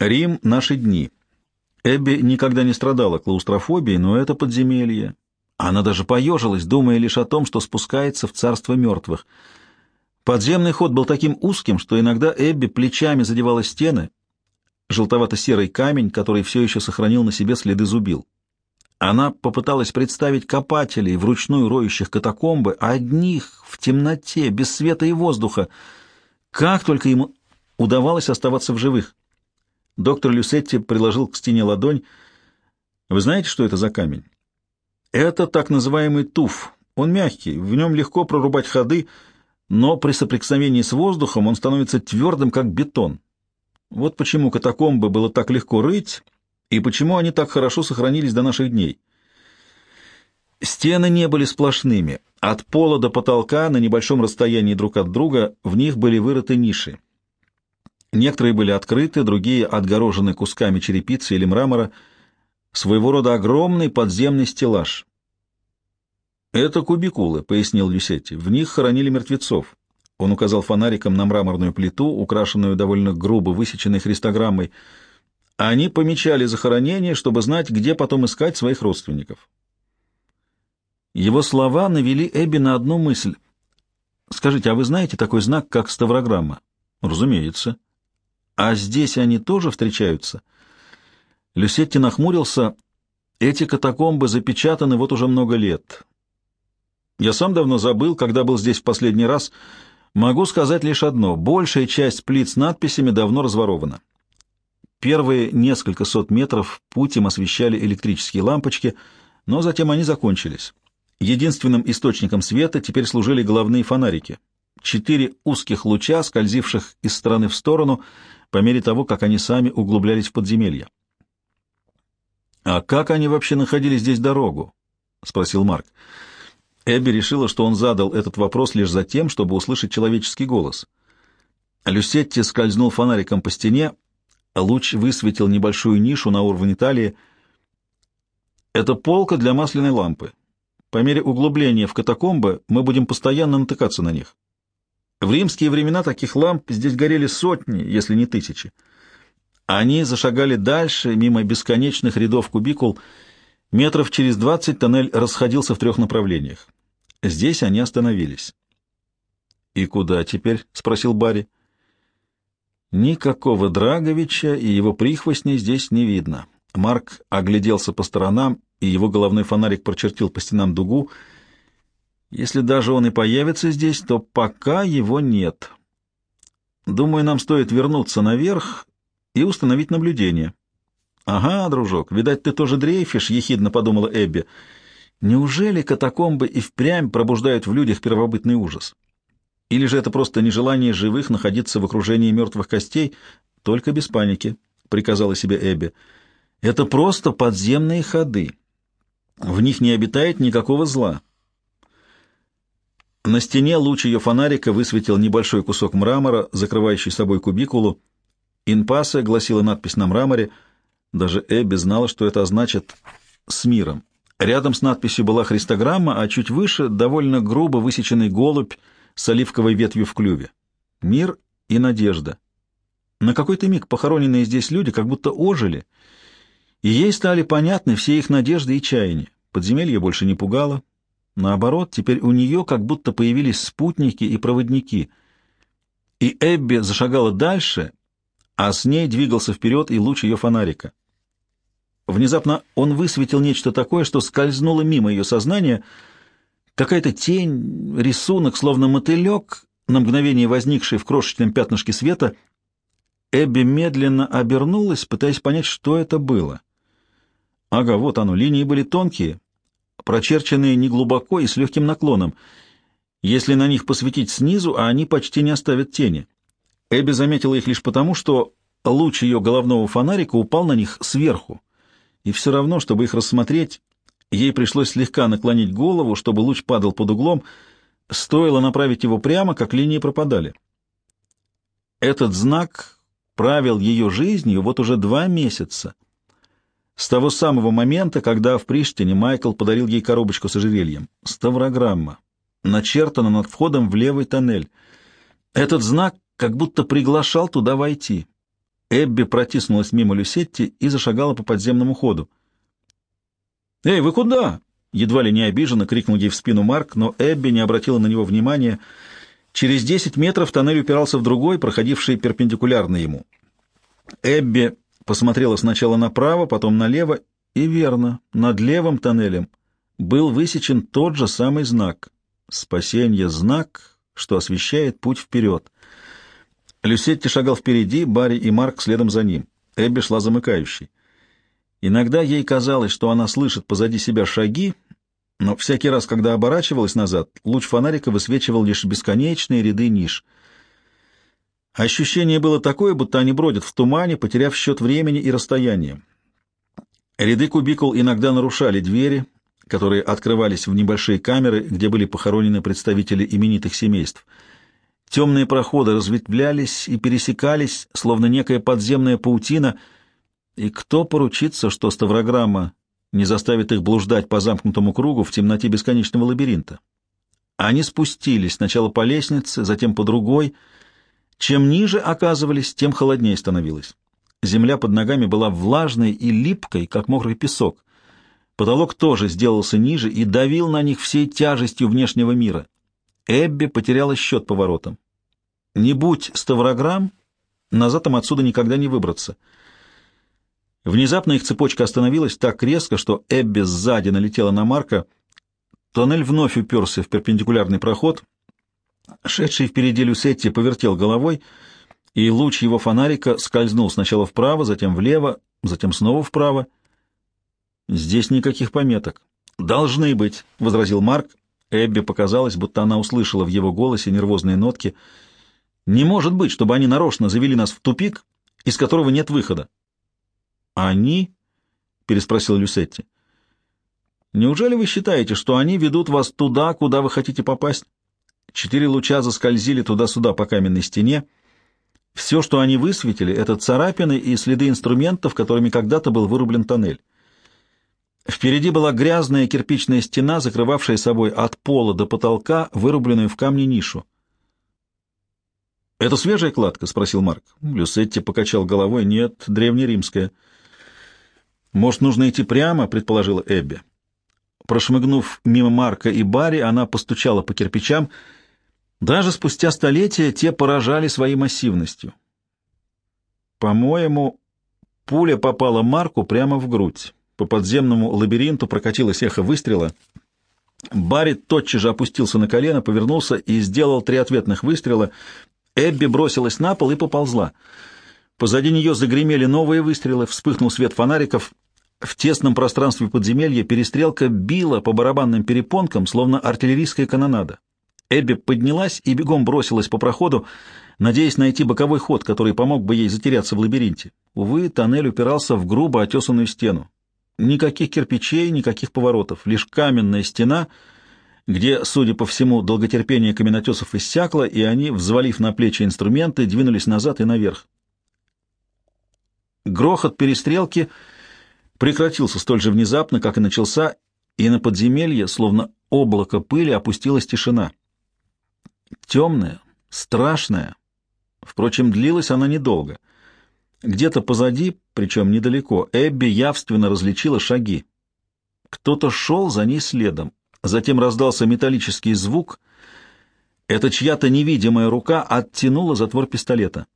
Рим — наши дни. Эбби никогда не страдала клаустрофобией, но это подземелье. Она даже поежилась, думая лишь о том, что спускается в царство мертвых. Подземный ход был таким узким, что иногда Эбби плечами задевала стены, желтовато-серый камень, который все еще сохранил на себе следы зубил. Она попыталась представить копателей, вручную роющих катакомбы, одних, в темноте, без света и воздуха. Как только ему удавалось оставаться в живых. Доктор Люсетти приложил к стене ладонь. «Вы знаете, что это за камень?» «Это так называемый туф. Он мягкий, в нем легко прорубать ходы, но при соприкосновении с воздухом он становится твердым, как бетон. Вот почему катакомбы было так легко рыть, и почему они так хорошо сохранились до наших дней. Стены не были сплошными. От пола до потолка на небольшом расстоянии друг от друга в них были вырыты ниши. Некоторые были открыты, другие отгорожены кусками черепицы или мрамора, своего рода огромный подземный стеллаж. «Это кубикулы», — пояснил Люсетти. «В них хоронили мертвецов». Он указал фонариком на мраморную плиту, украшенную довольно грубо высеченной христограммой. Они помечали захоронение, чтобы знать, где потом искать своих родственников. Его слова навели Эбби на одну мысль. «Скажите, а вы знаете такой знак, как ставрограмма?» «Разумеется». А здесь они тоже встречаются? Люсетти нахмурился. Эти катакомбы запечатаны вот уже много лет. Я сам давно забыл, когда был здесь в последний раз. Могу сказать лишь одно. Большая часть плит с надписями давно разворована. Первые несколько сот метров путь освещали электрические лампочки, но затем они закончились. Единственным источником света теперь служили головные фонарики. Четыре узких луча, скользивших из стороны в сторону, по мере того, как они сами углублялись в подземелье. «А как они вообще находили здесь дорогу?» — спросил Марк. Эбби решила, что он задал этот вопрос лишь за тем, чтобы услышать человеческий голос. Люсетти скользнул фонариком по стене, луч высветил небольшую нишу на уровне талии. «Это полка для масляной лампы. По мере углубления в катакомбы мы будем постоянно натыкаться на них. В римские времена таких ламп здесь горели сотни, если не тысячи. Они зашагали дальше, мимо бесконечных рядов кубикул. Метров через двадцать тоннель расходился в трех направлениях. Здесь они остановились. «И куда теперь?» — спросил Барри. Никакого Драговича и его прихвостней здесь не видно. Марк огляделся по сторонам, и его головной фонарик прочертил по стенам дугу — если даже он и появится здесь, то пока его нет. Думаю, нам стоит вернуться наверх и установить наблюдение. — Ага, дружок, видать, ты тоже дрейфишь, — ехидно подумала Эбби. Неужели катакомбы и впрямь пробуждают в людях первобытный ужас? Или же это просто нежелание живых находиться в окружении мертвых костей, только без паники, — приказала себе Эбби. Это просто подземные ходы. В них не обитает никакого зла. На стене луч ее фонарика высветил небольшой кусок мрамора, закрывающий собой кубикулу. «Инпасе» гласила надпись на мраморе. Даже Эбби знала, что это значит «с миром». Рядом с надписью была христограмма, а чуть выше — довольно грубо высеченный голубь с оливковой ветвью в клюве. Мир и надежда. На какой-то миг похороненные здесь люди как будто ожили, и ей стали понятны все их надежды и чаяния. Подземелье больше не пугало, Наоборот, теперь у нее как будто появились спутники и проводники. И Эбби зашагала дальше, а с ней двигался вперед и луч ее фонарика. Внезапно он высветил нечто такое, что скользнуло мимо ее сознания. Какая-то тень, рисунок, словно мотылек, на мгновение возникший в крошечном пятнышке света. Эбби медленно обернулась, пытаясь понять, что это было. Ага, вот оно, линии были тонкие, прочерченные неглубоко и с легким наклоном. Если на них посветить снизу, а они почти не оставят тени. Эбби заметила их лишь потому, что луч ее головного фонарика упал на них сверху. И все равно, чтобы их рассмотреть, ей пришлось слегка наклонить голову, чтобы луч падал под углом, стоило направить его прямо, как линии пропадали. Этот знак правил ее жизнью вот уже два месяца — с того самого момента, когда в Приштине Майкл подарил ей коробочку с ожерельем. Ставрограмма. Начертана над входом в левый тоннель. Этот знак как будто приглашал туда войти. Эбби протиснулась мимо Люсетти и зашагала по подземному ходу. «Эй, вы куда?» — едва ли не обиженно крикнул ей в спину Марк, но Эбби не обратила на него внимания. Через десять метров тоннель упирался в другой, проходивший перпендикулярно ему. Эбби посмотрела сначала направо, потом налево, и верно, над левым тоннелем был высечен тот же самый знак. Спасение — знак, что освещает путь вперед. Люсетти шагал впереди, Барри и Марк следом за ним. Эбби шла замыкающей. Иногда ей казалось, что она слышит позади себя шаги, но всякий раз, когда оборачивалась назад, луч фонарика высвечивал лишь бесконечные ряды ниш. Ощущение было такое, будто они бродят в тумане, потеряв счет времени и расстояния. Ряды кубикул иногда нарушали двери, которые открывались в небольшие камеры, где были похоронены представители именитых семейств — Темные проходы разветвлялись и пересекались, словно некая подземная паутина, и кто поручится, что ставрограмма не заставит их блуждать по замкнутому кругу в темноте бесконечного лабиринта? Они спустились сначала по лестнице, затем по другой. Чем ниже оказывались, тем холоднее становилось. Земля под ногами была влажной и липкой, как мокрый песок. Потолок тоже сделался ниже и давил на них всей тяжестью внешнего мира. Эбби потеряла счет поворотам. Не будь ставрограмм, назад им отсюда никогда не выбраться. Внезапно их цепочка остановилась так резко, что Эбби сзади налетела на Марка. Тоннель вновь уперся в перпендикулярный проход. Шедший впереди Люсетти повертел головой, и луч его фонарика скользнул сначала вправо, затем влево, затем снова вправо. «Здесь никаких пометок». «Должны быть», — возразил Марк. Эбби показалось, будто она услышала в его голосе нервозные нотки — не может быть, чтобы они нарочно завели нас в тупик, из которого нет выхода. «Они?» — переспросил Люсетти. «Неужели вы считаете, что они ведут вас туда, куда вы хотите попасть?» Четыре луча заскользили туда-сюда по каменной стене. Все, что они высветили, — это царапины и следы инструментов, которыми когда-то был вырублен тоннель. Впереди была грязная кирпичная стена, закрывавшая собой от пола до потолка вырубленную в камне нишу. «Это свежая кладка?» — спросил Марк. Люсетти покачал головой. «Нет, древнеримская». «Может, нужно идти прямо?» — предположила Эбби. Прошмыгнув мимо Марка и Барри, она постучала по кирпичам. Даже спустя столетия те поражали своей массивностью. По-моему, пуля попала Марку прямо в грудь. По подземному лабиринту прокатилось эхо выстрела. Барри тотчас же опустился на колено, повернулся и сделал три ответных выстрела — Эбби бросилась на пол и поползла. Позади нее загремели новые выстрелы, вспыхнул свет фонариков. В тесном пространстве подземелья перестрелка била по барабанным перепонкам, словно артиллерийская канонада. Эбби поднялась и бегом бросилась по проходу, надеясь найти боковой ход, который помог бы ей затеряться в лабиринте. Увы, тоннель упирался в грубо отесанную стену. Никаких кирпичей, никаких поворотов, лишь каменная стена — где, судя по всему, долготерпение каменотесов иссякло, и они, взвалив на плечи инструменты, двинулись назад и наверх. Грохот перестрелки прекратился столь же внезапно, как и начался, и на подземелье, словно облако пыли, опустилась тишина. Темная, страшная. Впрочем, длилась она недолго. Где-то позади, причем недалеко, Эбби явственно различила шаги. Кто-то шел за ней следом. Затем раздался металлический звук. Это чья-то невидимая рука оттянула затвор пистолета.